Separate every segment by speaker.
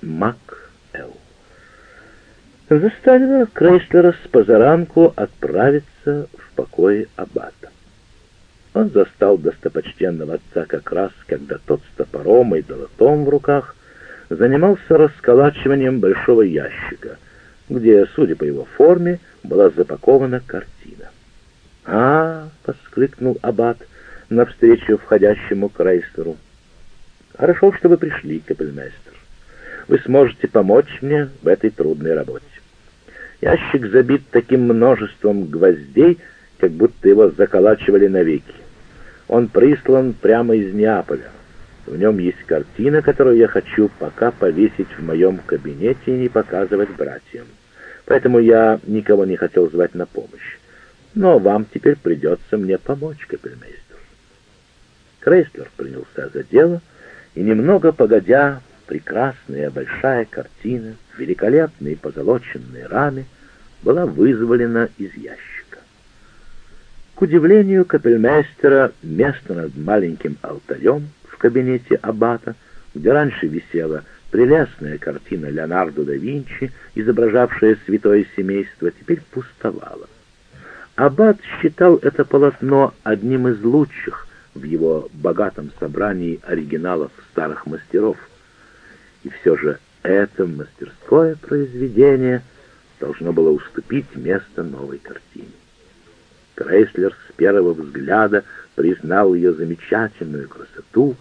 Speaker 1: Мак Эл. Заставила Крейслера с позаранку отправиться в покое аббата. Он застал достопочтенного отца как раз, когда тот с топором и долотом в руках занимался расколачиванием большого ящика, где, судя по его форме, была запакована картина. «А!» — воскликнул аббат навстречу входящему Крейслеру. «Хорошо, что вы пришли, капельмейстер. Вы сможете помочь мне в этой трудной работе. Ящик забит таким множеством гвоздей, как будто его заколачивали навеки. Он прислан прямо из Неаполя. В нем есть картина, которую я хочу пока повесить в моем кабинете и не показывать братьям. Поэтому я никого не хотел звать на помощь. Но вам теперь придется мне помочь, капельмейстер. Крейслер принялся за дело, и немного погодя прекрасная большая картина в великолепной позолоченной раме была вызволена из ящика. К удивлению капельмейстера, место над маленьким алтарем в кабинете аббата, где раньше висела прелестная картина Леонардо да Винчи, изображавшая святое семейство, теперь пустовало. Аббат считал это полотно одним из лучших в его богатом собрании оригиналов старых мастеров — и все же это мастерское произведение должно было уступить место новой картине. Крейслер с первого взгляда признал ее замечательную красоту,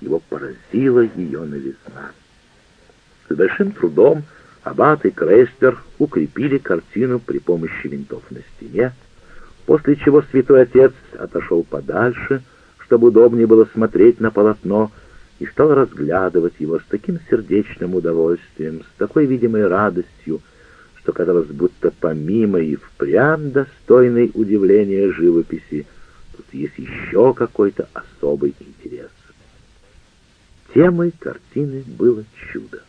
Speaker 1: его поразила ее новизна. С большим трудом Аббат и Крейслер укрепили картину при помощи винтов на стене, после чего святой отец отошел подальше, чтобы удобнее было смотреть на полотно, и стал разглядывать его с таким сердечным удовольствием, с такой видимой радостью, что казалось, будто помимо и впрямь достойной удивления живописи, тут есть еще какой-то особый интерес. Темой картины было чудо.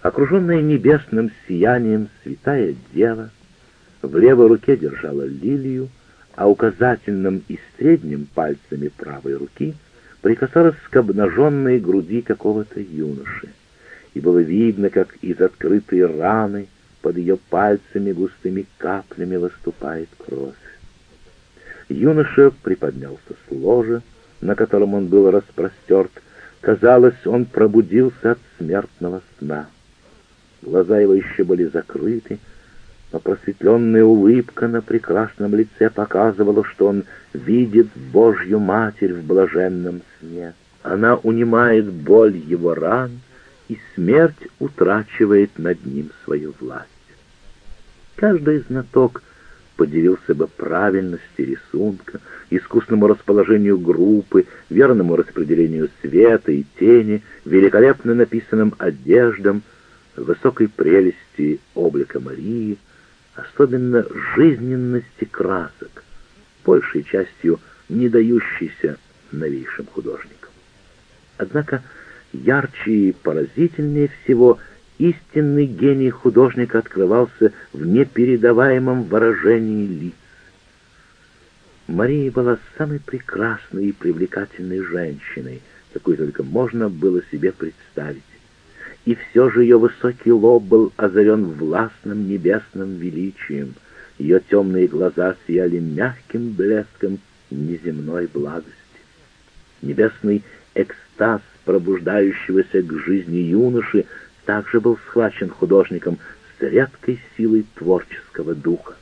Speaker 1: Окруженная небесным сиянием святая дева в левой руке держала лилию, а указательным и средним пальцами правой руки — прикасалась к обнаженной груди какого-то юноши, и было видно, как из открытой раны под ее пальцами густыми каплями выступает кровь. Юноша приподнялся с ложа, на котором он был распростерт. Казалось, он пробудился от смертного сна. Глаза его еще были закрыты, но просветленная улыбка на прекрасном лице показывала, что он видит Божью Матерь в блаженном сне. Она унимает боль его ран, и смерть утрачивает над ним свою власть. Каждый знаток подивился бы правильности рисунка, искусному расположению группы, верному распределению света и тени, великолепно написанным одеждам, высокой прелести облика Марии — особенно жизненности красок, большей частью не дающейся новейшим художникам. Однако ярче и поразительнее всего истинный гений художника открывался в непередаваемом выражении лиц. Мария была самой прекрасной и привлекательной женщиной, какой только можно было себе представить и все же ее высокий лоб был озарен властным небесным величием, ее темные глаза сияли мягким блеском неземной благости. Небесный экстаз пробуждающегося к жизни юноши также был схвачен художником с редкой силой творческого духа.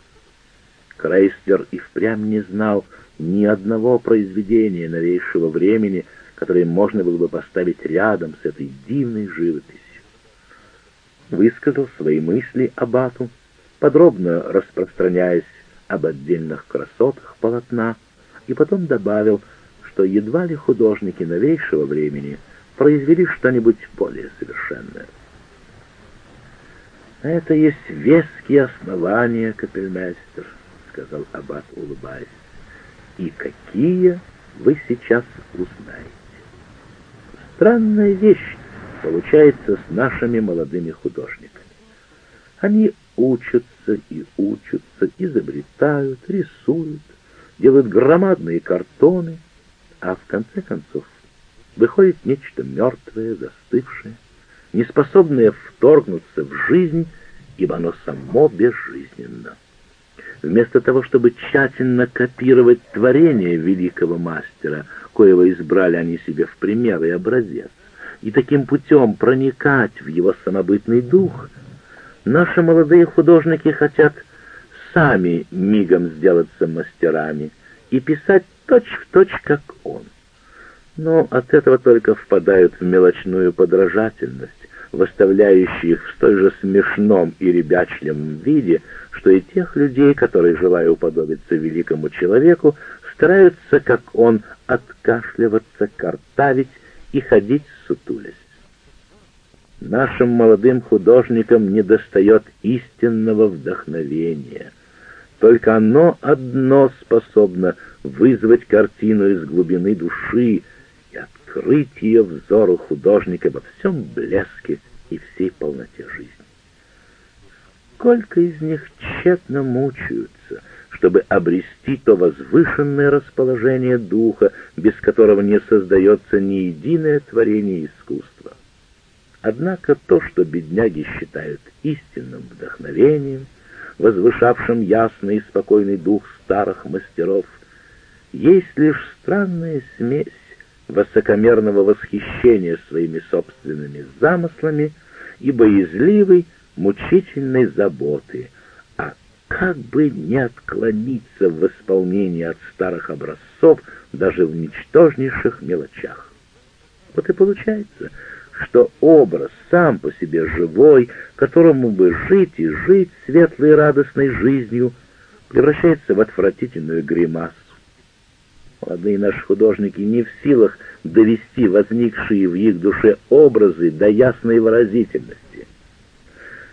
Speaker 1: Крейслер и впрямь не знал ни одного произведения новейшего времени, которое можно было бы поставить рядом с этой дивной живописью высказал свои мысли Абату, подробно распространяясь об отдельных красотах полотна, и потом добавил, что едва ли художники новейшего времени произвели что-нибудь более совершенное. «Это есть веские основания, капельмейстер», — сказал Аббат, улыбаясь. «И какие вы сейчас узнаете?» «Странная вещь получается с нашими молодыми художниками. Они учатся и учатся, изобретают, рисуют, делают громадные картоны, а в конце концов выходит нечто мертвое, застывшее, не способное вторгнуться в жизнь, ибо оно само безжизненно. Вместо того, чтобы тщательно копировать творение великого мастера, коего избрали они себе в пример и образец, и таким путем проникать в его самобытный дух, наши молодые художники хотят сами мигом сделаться мастерами и писать точь-в-точь, точь, как он. Но от этого только впадают в мелочную подражательность, выставляющие их в столь же смешном и ребячливом виде, что и тех людей, которые, желая уподобиться великому человеку, стараются, как он, откашливаться, картавить и ходить сутулясь. Нашим молодым художникам недостает истинного вдохновения. Только оно одно способно вызвать картину из глубины души, открыть ее взору художника во всем блеске и всей полноте жизни. Сколько из них тщетно мучаются, чтобы обрести то возвышенное расположение духа, без которого не создается ни единое творение искусства. Однако то, что бедняги считают истинным вдохновением, возвышавшим ясный и спокойный дух старых мастеров, есть лишь странная смесь высокомерного восхищения своими собственными замыслами и боязливой, мучительной заботы, как бы не отклониться в исполнении от старых образцов даже в ничтожнейших мелочах. Вот и получается, что образ сам по себе живой, которому бы жить и жить светлой радостной жизнью, превращается в отвратительную гримасу, Молодые наши художники не в силах довести возникшие в их душе образы до ясной выразительности.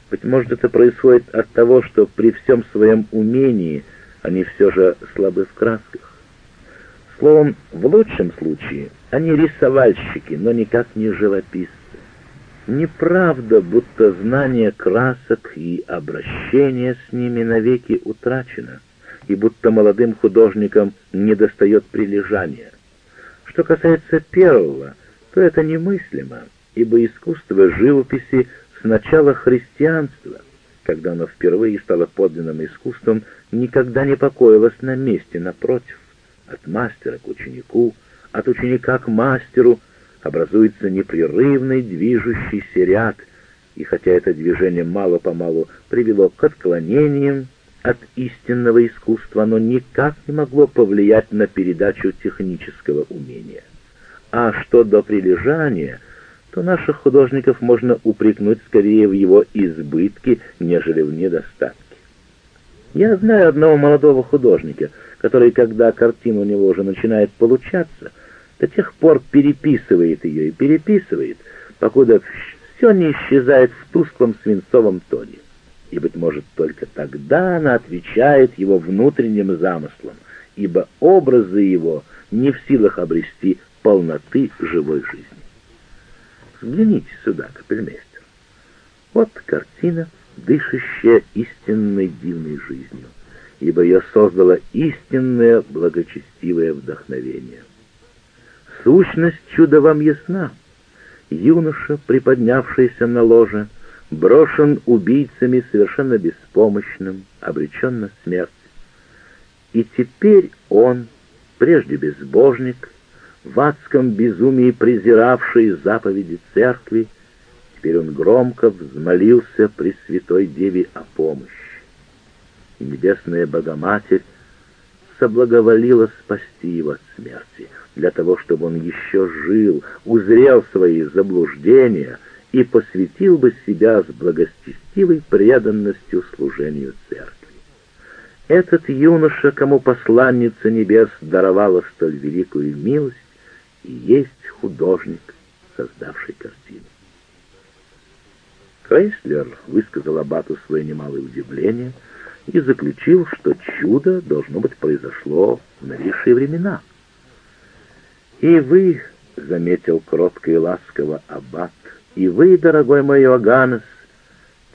Speaker 1: Быть может, это происходит от того, что при всем своем умении они все же слабы в красках. Словом, в лучшем случае они рисовальщики, но никак не живописцы. Неправда, будто знание красок и обращение с ними навеки утрачено и будто молодым художникам недостает прилежания. Что касается первого, то это немыслимо, ибо искусство живописи с начала христианства, когда оно впервые стало подлинным искусством, никогда не покоилось на месте, напротив, от мастера к ученику, от ученика к мастеру образуется непрерывный движущийся ряд, и хотя это движение мало-помалу привело к отклонениям, от истинного искусства оно никак не могло повлиять на передачу технического умения. А что до прилежания, то наших художников можно упрекнуть скорее в его избытке, нежели в недостатке. Я знаю одного молодого художника, который, когда картина у него уже начинает получаться, до тех пор переписывает ее и переписывает, покуда все не исчезает в тусклом свинцовом тоне и, быть может, только тогда она отвечает его внутренним замыслам, ибо образы его не в силах обрести полноты живой жизни. Взгляните сюда, капельмейстер. Вот картина, дышащая истинной дивной жизнью, ибо ее создало истинное благочестивое вдохновение. Сущность чуда вам ясна. Юноша, приподнявшийся на ложе, брошен убийцами совершенно беспомощным, обречен на смерть. И теперь он, прежде безбожник, в адском безумии презиравший заповеди церкви, теперь он громко взмолился при Святой Деве о помощи. И небесная Богоматерь соблаговолила спасти его от смерти, для того, чтобы он еще жил, узрел свои заблуждения — и посвятил бы себя с благостестивой преданностью служению церкви. Этот юноша, кому посланница небес даровала столь великую милость, есть художник, создавший картину. Крейслер высказал Аббату свое немалое удивление и заключил, что чудо, должно быть, произошло в новейшие времена. «И вы, — заметил кротко и ласково Аббат, и вы, дорогой мой Иоганнес,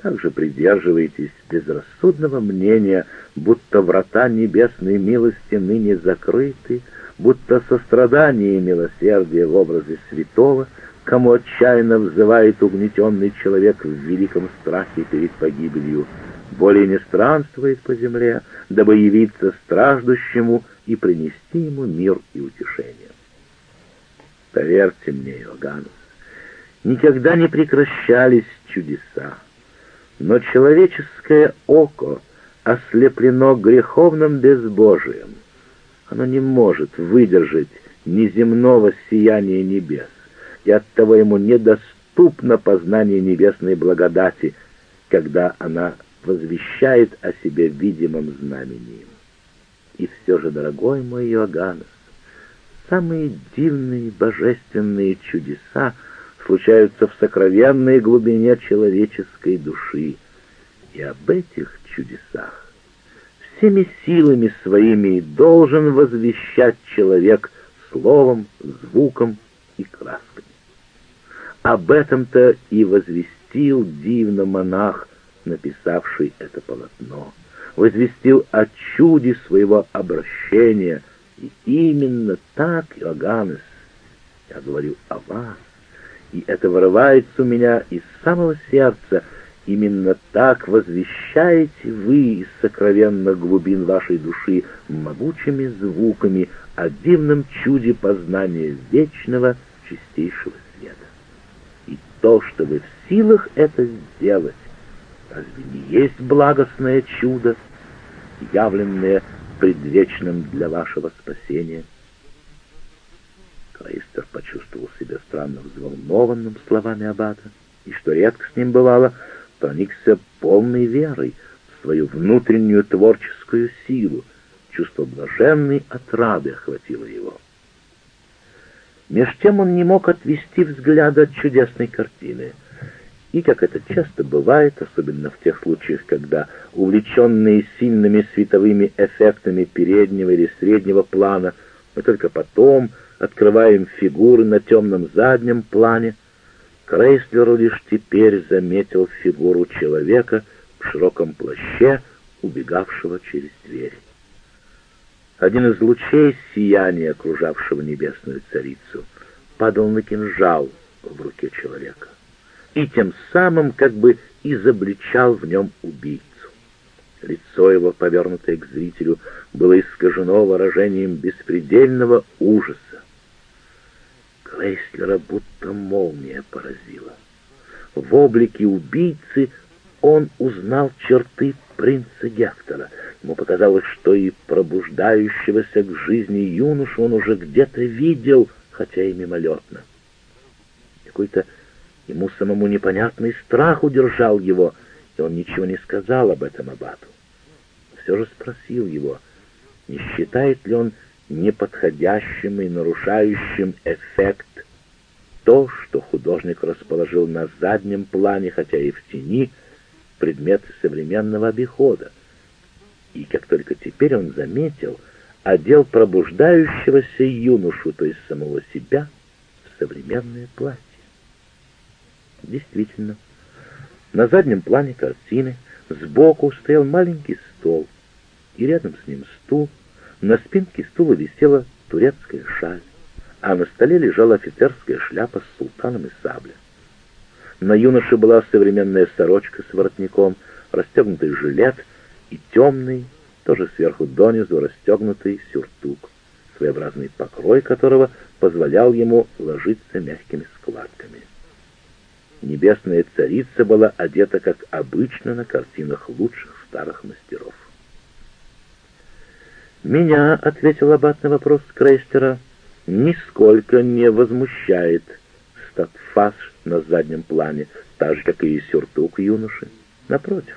Speaker 1: также придерживаетесь безрассудного мнения, будто врата небесной милости ныне закрыты, будто сострадание и милосердие в образе святого кому отчаянно взывает угнетенный человек в великом страхе перед погибелью, более не странствует по земле, дабы явиться страждущему и принести ему мир и утешение. Поверьте мне, Иоганнес, никогда не прекращались чудеса, но человеческое око ослеплено греховным безбожием. Оно не может выдержать неземного сияния небес, и оттого ему недоступно познание небесной благодати, когда она возвещает о себе видимым знамением. И все же, дорогой мой Иоганнес, самые дивные божественные чудеса случаются в сокровенной глубине человеческой души. И об этих чудесах всеми силами своими должен возвещать человек словом, звуком и красками. Об этом-то и возвестил дивно монах, написавший это полотно, возвестил о чуде своего обращения, и именно так, Иоганнес, я говорю о вас, и это вырывается у меня из самого сердца, именно так возвещаете вы из сокровенных глубин вашей души могучими звуками о дивном чуде познания вечного чистейшего света. И то, что вы в силах это сделать, разве не есть благостное чудо, явленное предвечным для вашего спасения? Клейстер почувствовал себя странно взволнованным словами Аббата, и, что редко с ним бывало, проникся полной верой в свою внутреннюю творческую силу, чувство блаженной отрады охватило его. Меж тем он не мог отвести взгляда от чудесной картины. И, как это часто бывает, особенно в тех случаях, когда увлеченные сильными световыми эффектами переднего или среднего плана, мы только потом открываем фигуры на темном заднем плане, Крейслеру лишь теперь заметил фигуру человека в широком плаще, убегавшего через дверь. Один из лучей сияния, окружавшего небесную царицу, падал на кинжал в руке человека и тем самым как бы изобличал в нем убийцу. Лицо его, повернутое к зрителю, было искажено выражением беспредельного ужаса. Клейслера будто молния поразила. В облике убийцы он узнал черты принца Гектора. Ему показалось, что и пробуждающегося к жизни юношу он уже где-то видел, хотя и мимолетно. Какой-то ему самому непонятный страх удержал его, и он ничего не сказал об этом аббату. Все же спросил его, не считает ли он неподходящим и нарушающим эффект то, что художник расположил на заднем плане, хотя и в тени, предметы современного обихода. И как только теперь он заметил, одел пробуждающегося юношу, то есть самого себя, в современное платье. Действительно, на заднем плане картины сбоку стоял маленький стол, и рядом с ним стул, на спинке стула висела турецкая шаль, а на столе лежала офицерская шляпа с султаном и сабля. На юноше была современная сорочка с воротником, расстегнутый жилет и темный, тоже сверху донизу расстегнутый сюртук, своеобразный покрой которого позволял ему ложиться мягкими складками. Небесная царица была одета, как обычно на картинах лучших старых мастеров. «Меня», — ответил Аббат на вопрос Крейстера, — «нисколько не возмущает статфас на заднем плане, так же, как и сюртук юноши. Напротив,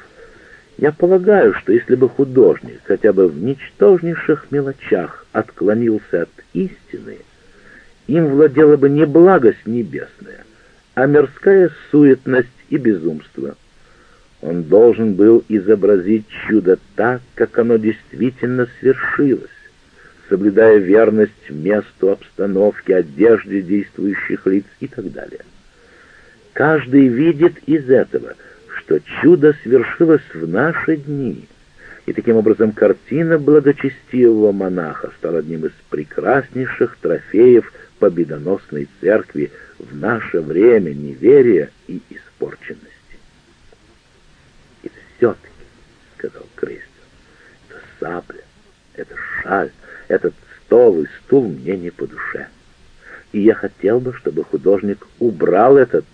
Speaker 1: я полагаю, что если бы художник хотя бы в ничтожнейших мелочах отклонился от истины, им владела бы не благость небесная, а мирская суетность и безумство. Он должен был изобразить чудо так, как оно действительно свершилось, соблюдая верность месту, обстановке, одежде действующих лиц и так далее. Каждый видит из этого, что чудо свершилось в наши дни, и таким образом картина благочестивого монаха стала одним из прекраснейших трофеев победоносной церкви в наше время неверия и испорченности. «И все-таки», — сказал Крейстер, — «это сабля, это шаль, этот стол и стул мне не по душе. И я хотел бы, чтобы художник убрал этот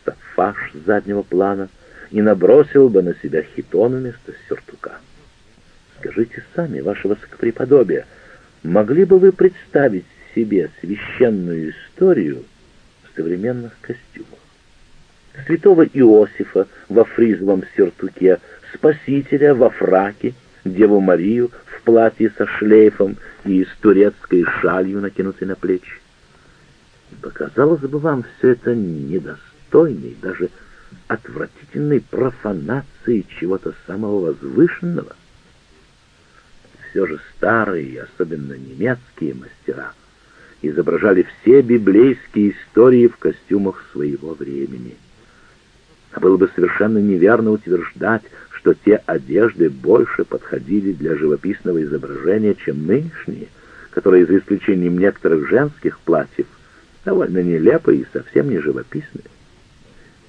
Speaker 1: стафаш с заднего плана и набросил бы на себя хитон вместо сюртука. Скажите сами, ваше высокопреподобие, могли бы вы представить себе священную историю в современных костюмах? Святого Иосифа во фризовом сюртуке, Спасителя во фраке, Деву Марию в платье со шлейфом и с турецкой шалью, накинутой на плечи. Показалось бы вам все это недостойной, даже отвратительной профанацией чего-то самого возвышенного? Все же старые, особенно немецкие мастера, изображали все библейские истории в костюмах своего времени. А было бы совершенно неверно утверждать, что те одежды больше подходили для живописного изображения, чем нынешние, которые, за исключением некоторых женских платьев, довольно нелепые и совсем не живописные.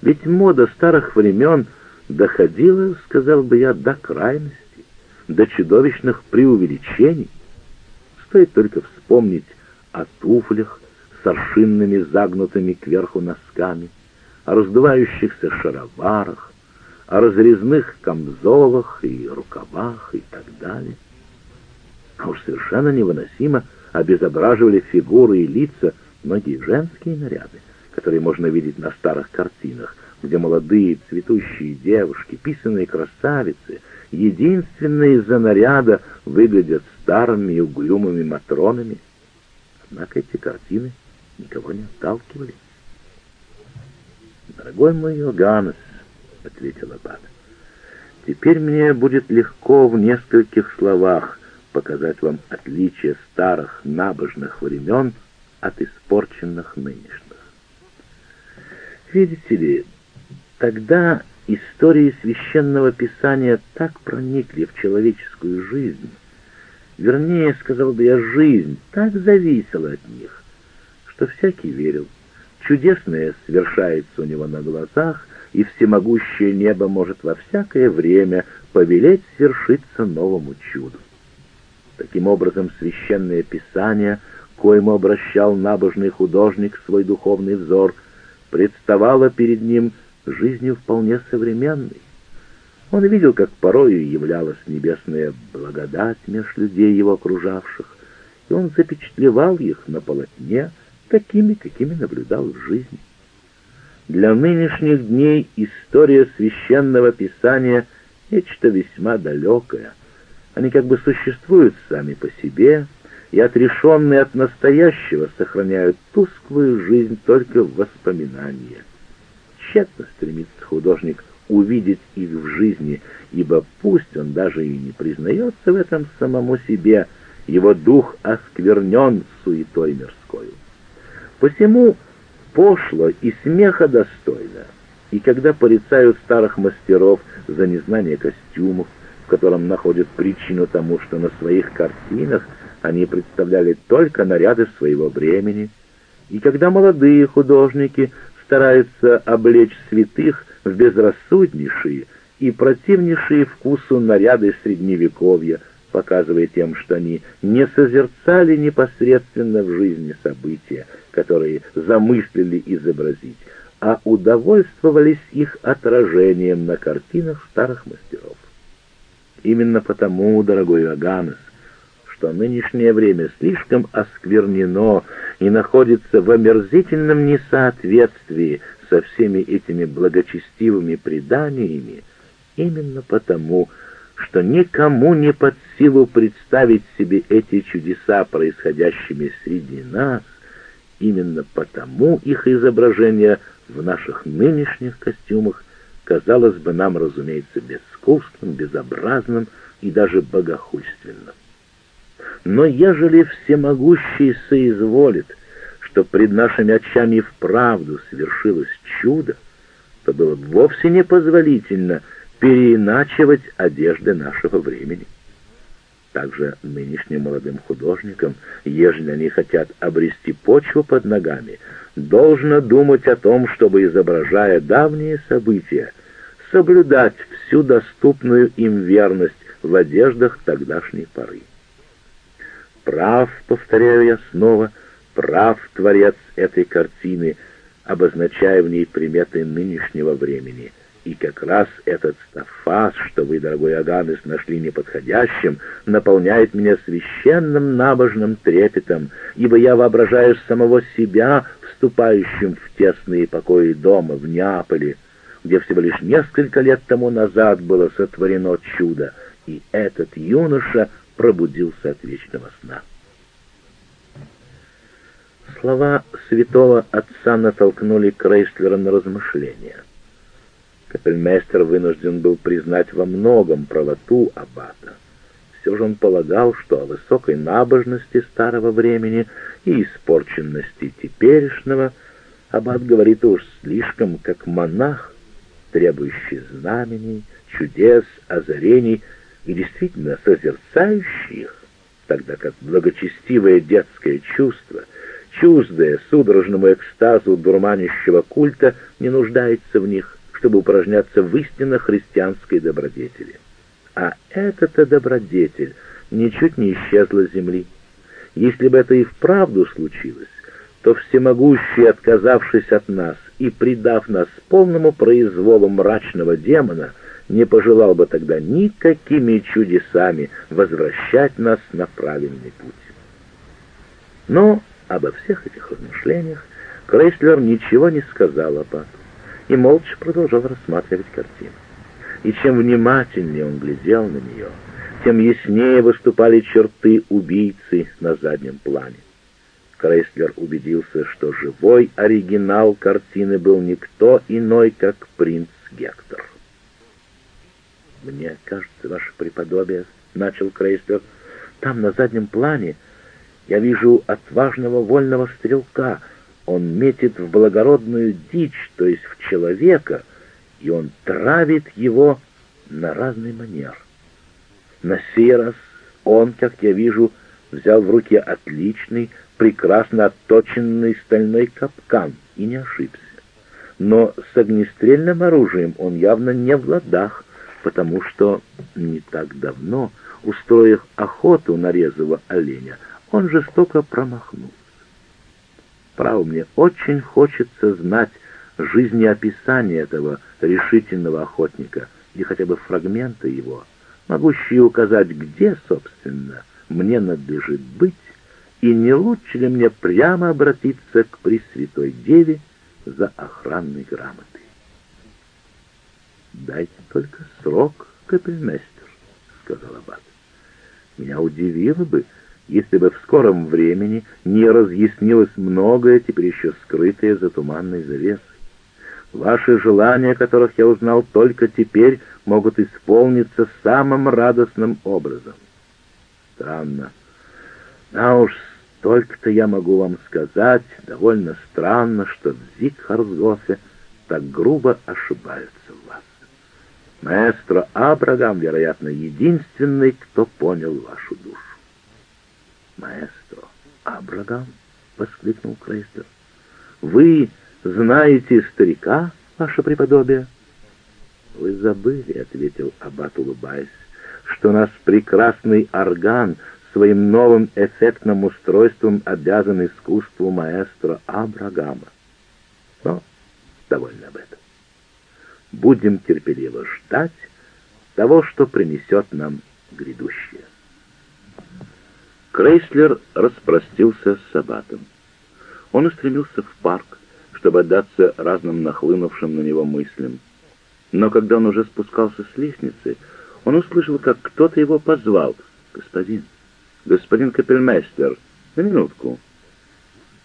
Speaker 1: Ведь мода старых времен доходила, сказал бы я, до крайности, до чудовищных преувеличений. Стоит только вспомнить о туфлях с аршинными загнутыми кверху носками, о раздувающихся шароварах, о разрезных камзолах и рукавах и так далее. А уж совершенно невыносимо обезображивали фигуры и лица многие женские наряды, которые можно видеть на старых картинах, где молодые цветущие девушки, писанные красавицы, единственные из-за наряда выглядят старыми и угрюмыми матронами. Однако эти картины никого не отталкивали. Дорогой мой Йоганнес, — ответил Аббат. «Теперь мне будет легко в нескольких словах показать вам отличие старых набожных времен от испорченных нынешних. Видите ли, тогда истории священного писания так проникли в человеческую жизнь, вернее, сказал бы я, жизнь так зависела от них, что всякий верил, чудесное совершается у него на глазах, и всемогущее небо может во всякое время повелеть свершиться новому чуду. Таким образом, священное писание, коему обращал набожный художник свой духовный взор, представало перед ним жизнью вполне современной. Он видел, как порою являлась небесная благодать меж людей его окружавших, и он запечатлевал их на полотне такими, какими наблюдал в жизни. Для нынешних дней история священного писания — нечто весьма далекое. Они как бы существуют сами по себе и, отрешенные от настоящего, сохраняют тусклую жизнь только в воспоминании. Тщетно стремится художник увидеть их в жизни, ибо пусть он даже и не признается в этом самому себе, его дух осквернен суетой мирской. Посему пошло и смеха достойно. И когда порицают старых мастеров за незнание костюмов, в котором находят причину тому, что на своих картинах они представляли только наряды своего времени, и когда молодые художники стараются облечь святых в безрассуднейшие и противнейшие вкусу наряды средневековья, показывая тем, что они не созерцали непосредственно в жизни события, которые замыслили изобразить, а удовольствовались их отражением на картинах старых мастеров. Именно потому, дорогой Иоганнес, что нынешнее время слишком осквернено и находится в омерзительном несоответствии со всеми этими благочестивыми преданиями, именно потому, что никому не под силу представить себе эти чудеса, происходящими среди нас, именно потому их изображение в наших нынешних костюмах казалось бы нам, разумеется, безвкусным, безобразным и даже богохульственным. Но ежели всемогущий соизволит, что пред нашими очами вправду свершилось чудо, то было бы вовсе непозволительно переиначивать одежды нашего времени. Также нынешним молодым художникам, ежели они хотят обрести почву под ногами, должно думать о том, чтобы, изображая давние события, соблюдать всю доступную им верность в одеждах тогдашней поры. Прав, повторяю я снова, прав творец этой картины, обозначая в ней приметы нынешнего времени. И как раз этот стафас, что вы, дорогой Аганес, нашли неподходящим, наполняет меня священным набожным трепетом, ибо я воображаю самого себя, вступающим в тесные покои дома в Неаполе, где всего лишь несколько лет тому назад было сотворено чудо, и этот юноша пробудился от вечного сна. Слова святого отца натолкнули Крейслера на размышления. Капельмейстер вынужден был признать во многом правоту аббата. Все же он полагал, что о высокой набожности старого времени и испорченности теперешнего аббат говорит уж слишком как монах, требующий знамений, чудес, озарений и действительно созерцающий их, тогда как благочестивое детское чувство, чуждое судорожному экстазу дурманящего культа, не нуждается в них, чтобы упражняться в истинно христианской добродетели. А эта-то добродетель ничуть не исчезла с земли. Если бы это и вправду случилось, то всемогущий, отказавшись от нас и предав нас полному произволу мрачного демона, — не пожелал бы тогда никакими чудесами возвращать нас на правильный путь. Но обо всех этих размышлениях Крейслер ничего не сказал Абату и молча продолжал рассматривать картину. И чем внимательнее он глядел на нее, тем яснее выступали черты убийцы на заднем плане. Крейслер убедился, что живой оригинал картины был никто иной, как принц Гектор. «Мне кажется, ваше преподобие», — начал Крейслер, — «там на заднем плане я вижу отважного вольного стрелка. Он метит в благородную дичь, то есть в человека, и он травит его на разный манер. На сей раз он, как я вижу, взял в руки отличный, прекрасно отточенный стальной капкан и не ошибся. Но с огнестрельным оружием он явно не в ладах, потому что не так давно, устроив охоту на резвого оленя, он жестоко промахнулся. Право, мне очень хочется знать жизнеописание этого решительного охотника или хотя бы фрагменты его, могущие указать, где, собственно, мне надлежит быть, и не лучше ли мне прямо обратиться к Пресвятой Деве за охранной грамотой. «Дайте только срок, капельмейстер», — сказал Аббат. «Меня удивило бы, если бы в скором времени не разъяснилось многое, теперь еще скрытое за туманной завесой. Ваши желания, которых я узнал только теперь, могут исполниться самым радостным образом. Странно. А уж столько-то я могу вам сказать, довольно странно, что в Зигхарсгофе так грубо ошибаются в вас. Маэстро Абрагам, вероятно, единственный, кто понял вашу душу. «Маэстро Абрагам?» — воскликнул Крейстер. «Вы знаете старика, ваше преподобие?» «Вы забыли», — ответил Аббат, улыбаясь, «что наш прекрасный орган своим новым эффектным устройством обязан искусству маэстро Абрагама. Но довольно об этом будем терпеливо ждать того, что принесет нам грядущее. Крейслер распростился с Сабатом. Он устремился в парк, чтобы отдаться разным нахлынувшим на него мыслям. Но когда он уже спускался с лестницы, он услышал, как кто-то его позвал. «Господин, господин капельмейстер, на минутку».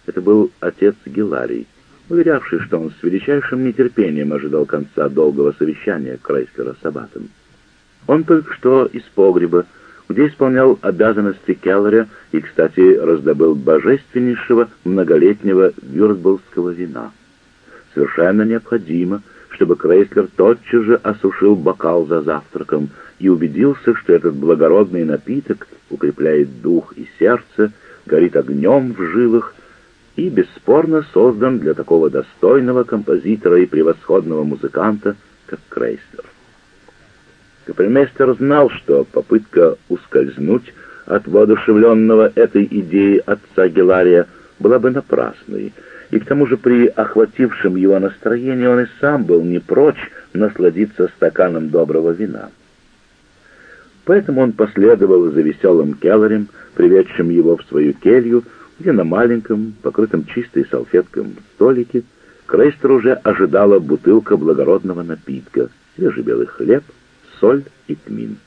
Speaker 1: Это был отец Геларий уверявший, что он с величайшим нетерпением ожидал конца долгого совещания Крейслера с Аббатом. Он только что из погреба, где исполнял обязанности Келлера и, кстати, раздобыл божественнейшего многолетнего вюртболского вина. Совершенно необходимо, чтобы Крейслер тотчас же осушил бокал за завтраком и убедился, что этот благородный напиток укрепляет дух и сердце, горит огнем в жилах и бесспорно создан для такого достойного композитора и превосходного музыканта, как Крейслер. Капельмейстер знал, что попытка ускользнуть от воодушевленного этой идеей отца Гелария была бы напрасной, и к тому же при охватившем его настроении он и сам был не прочь насладиться стаканом доброго вина. Поэтому он последовал за веселым Келлерем, приведшим его в свою келью, где на маленьком, покрытом чистой салфетком столике Крейстер уже ожидала бутылка благородного напитка, свежий белый хлеб, соль и тмин.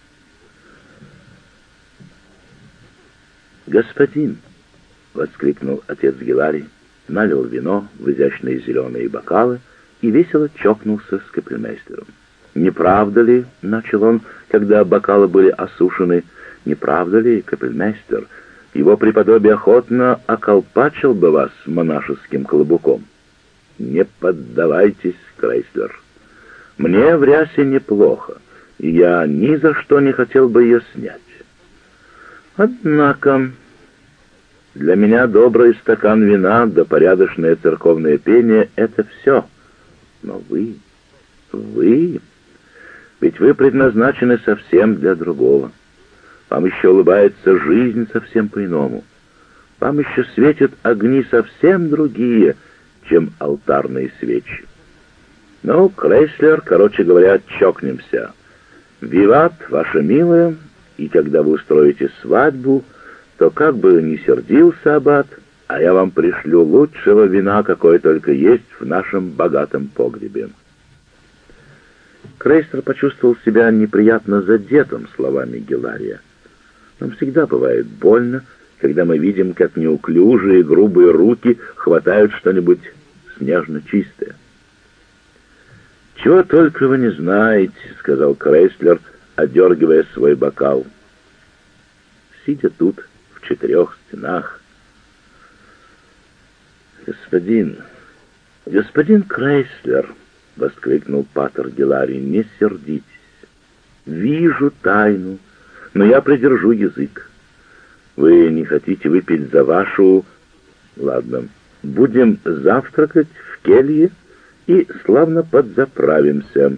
Speaker 1: «Господин!» — воскликнул отец Геларий, налил вино в изящные зеленые бокалы и весело чокнулся с капельмейстером. «Не правда ли, — начал он, когда бокалы были осушены, — не правда ли, капельмейстер, его преподобие охотно околпачил бы вас монашеским клобуком? Не поддавайтесь, Крейслер. Мне в рясе неплохо, я ни за что не хотел бы ее снять. Однако для меня добрый стакан вина да порядочное церковное пение — это все. Но вы, вы, ведь вы предназначены совсем для другого. Вам еще улыбается жизнь совсем по-иному. Вам еще светят огни совсем другие, чем алтарные свечи. Ну, Крейслер, короче говоря, чокнемся. Виват, ваша милая, и когда вы устроите свадьбу, то как бы не сердился аббат, а я вам пришлю лучшего вина, какое только есть в нашем богатом погребе. Крейстер почувствовал себя неприятно задетым словами Гелария. Нам всегда бывает больно, когда мы видим, как неуклюжие грубые руки хватают что-нибудь снежно чистое. «Чего только вы не знаете», — сказал Крейслер, одергивая свой бокал. Сидя тут, в четырех стенах. «Господин, господин Крейслер», — воскликнул Паттер Гелари, — «не сердитесь. Вижу тайну, но я придержу язык. Вы не хотите выпить за вашу... Ладно, будем завтракать в келье и славно подзаправимся,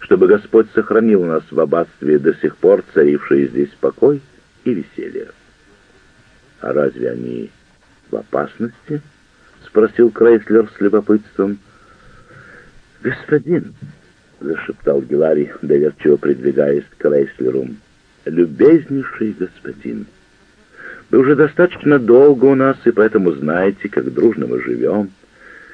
Speaker 1: чтобы Господь сохранил нас в аббатстве до сих пор царивший здесь покой и веселье. «А разве они в опасности?» — спросил Крейслер с любопытством. «Господин», — зашептал Геларий, доверчиво придвигаясь к Крейслеру, — любезнейший господин, вы уже достаточно долго у нас, и поэтому знаете, как дружно мы живем,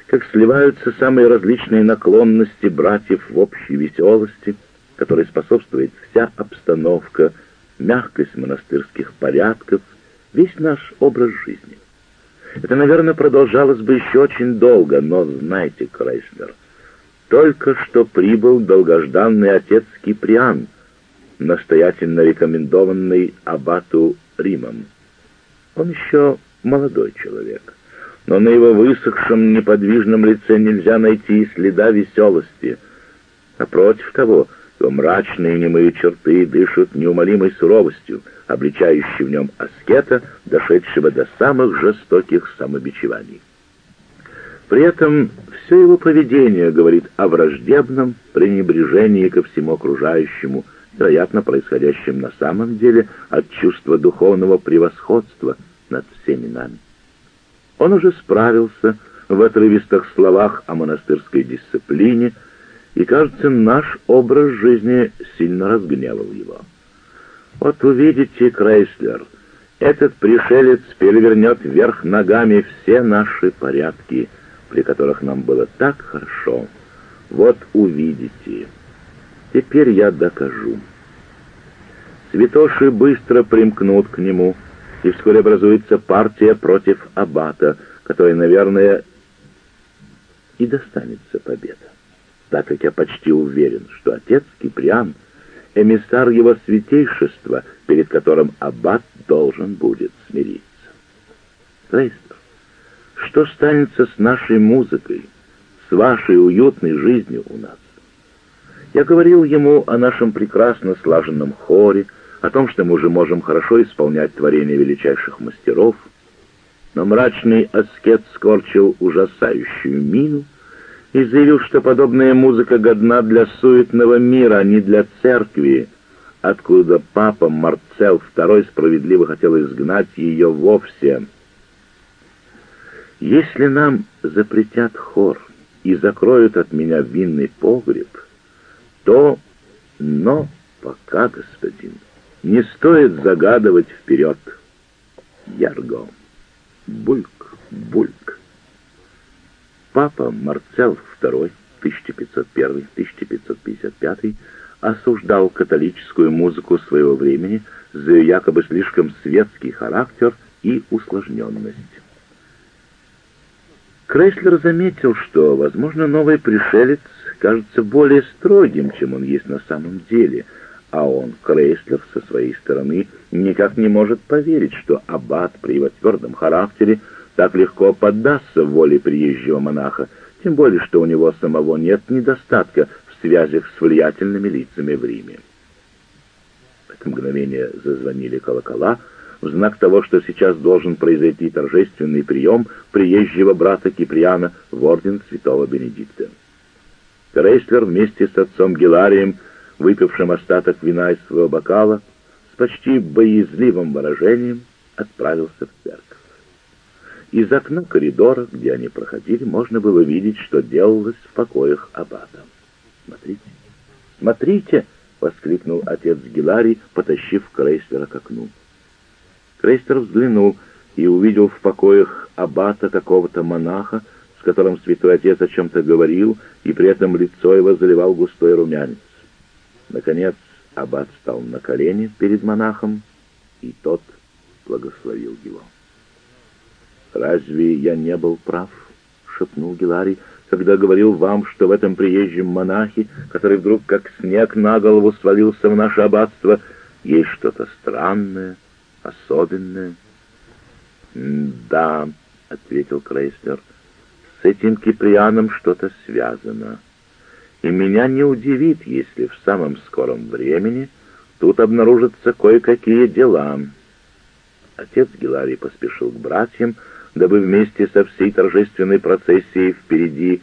Speaker 1: как сливаются самые различные наклонности братьев в общей веселости, которой способствует вся обстановка, мягкость монастырских порядков, весь наш образ жизни. Это, наверное, продолжалось бы еще очень долго, но знайте, Крайслер, только что прибыл долгожданный отец Киприан — настоятельно рекомендованный аббату Римом. Он еще молодой человек, но на его высохшем неподвижном лице нельзя найти и следа веселости. Напротив того, его мрачные немые черты дышат неумолимой суровостью, обличающей в нем аскета, дошедшего до самых жестоких самобичеваний. При этом все его поведение говорит о враждебном пренебрежении ко всему окружающему, вероятно, происходящим на самом деле от чувства духовного превосходства над всеми нами. Он уже справился в отрывистых словах о монастырской дисциплине, и, кажется, наш образ жизни сильно разгневал его. Вот увидите, Крейслер, этот пришелец перевернет вверх ногами все наши порядки, при которых нам было так хорошо. Вот увидите. Теперь я докажу. Святоши быстро примкнут к нему, и вскоре образуется партия против аббата, которой, наверное, и достанется победа, так как я почти уверен, что отец Киприан — эмиссар его святейшества, перед которым аббат должен будет смириться. Рейстер, что станется с нашей музыкой, с вашей уютной жизнью у нас. Я говорил ему о нашем прекрасно слаженном хоре, о том, что мы уже можем хорошо исполнять творения величайших мастеров, но мрачный аскет скорчил ужасающую мину и заявил, что подобная музыка годна для суетного мира, а не для церкви, откуда папа Марцел II справедливо хотел изгнать ее вовсе. Если нам запретят хор и закроют от меня винный погреб, то... Но пока, господин, не стоит загадывать вперед. Ярго. Бульк, бульк. Папа Марцел II, 1501-1555, осуждал католическую музыку своего времени за ее якобы слишком светский характер и усложненность. Крейслер заметил, что, возможно, новый пришелец кажется более строгим, чем он есть на самом деле, а он, Крейслер, со своей стороны, никак не может поверить, что аббат при его твердом характере так легко поддастся воле приезжего монаха, тем более, что у него самого нет недостатка в связях с влиятельными лицами в Риме. В это мгновение зазвонили колокола — в знак того, что сейчас должен произойти торжественный прием приезжего брата Киприана в орден святого Бенедикта. Крейслер вместе с отцом Геларием, выпившим остаток вина из своего бокала, с почти боязливым выражением отправился в церковь. Из окна коридора, где они проходили, можно было видеть, что делалось в покоях аббата. «Смотрите, смотрите!» — воскликнул отец Геларий, потащив Крейслера к окну. Крейстер взглянул и увидел в покоях аббата какого-то монаха, с которым святой отец о чем-то говорил, и при этом лицо его заливал густой румянец. Наконец аббат стал на колени перед монахом, и тот благословил его. «Разве я не был прав?» — шепнул Геларий, когда говорил вам, что в этом приезжем монахе, который вдруг как снег на голову свалился в наше аббатство, есть что-то странное, особенное?» «Да», — ответил Крейслер, — «с этим Киприаном что-то связано. И меня не удивит, если в самом скором времени тут обнаружатся кое-какие дела». Отец Геларий поспешил к братьям, дабы вместе со всей торжественной процессией впереди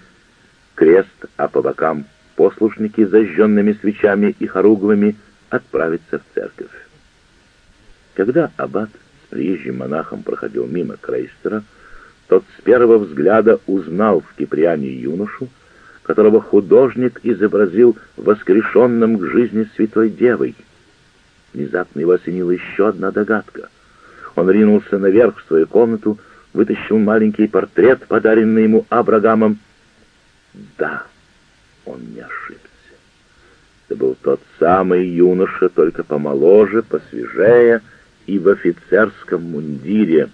Speaker 1: крест, а по бокам послушники с зажженными свечами и хоругвами отправиться в церковь. Когда аббат с приезжим монахом проходил мимо Крейстера, тот с первого взгляда узнал в Киприане юношу, которого художник изобразил воскрешенным к жизни святой девой. Внезапно его осенила еще одна догадка. Он ринулся наверх в свою комнату, вытащил маленький портрет, подаренный ему Абрагамом. Да, он не ошибся. Это был тот самый юноша, только помоложе, посвежее, и в офицерском мундире,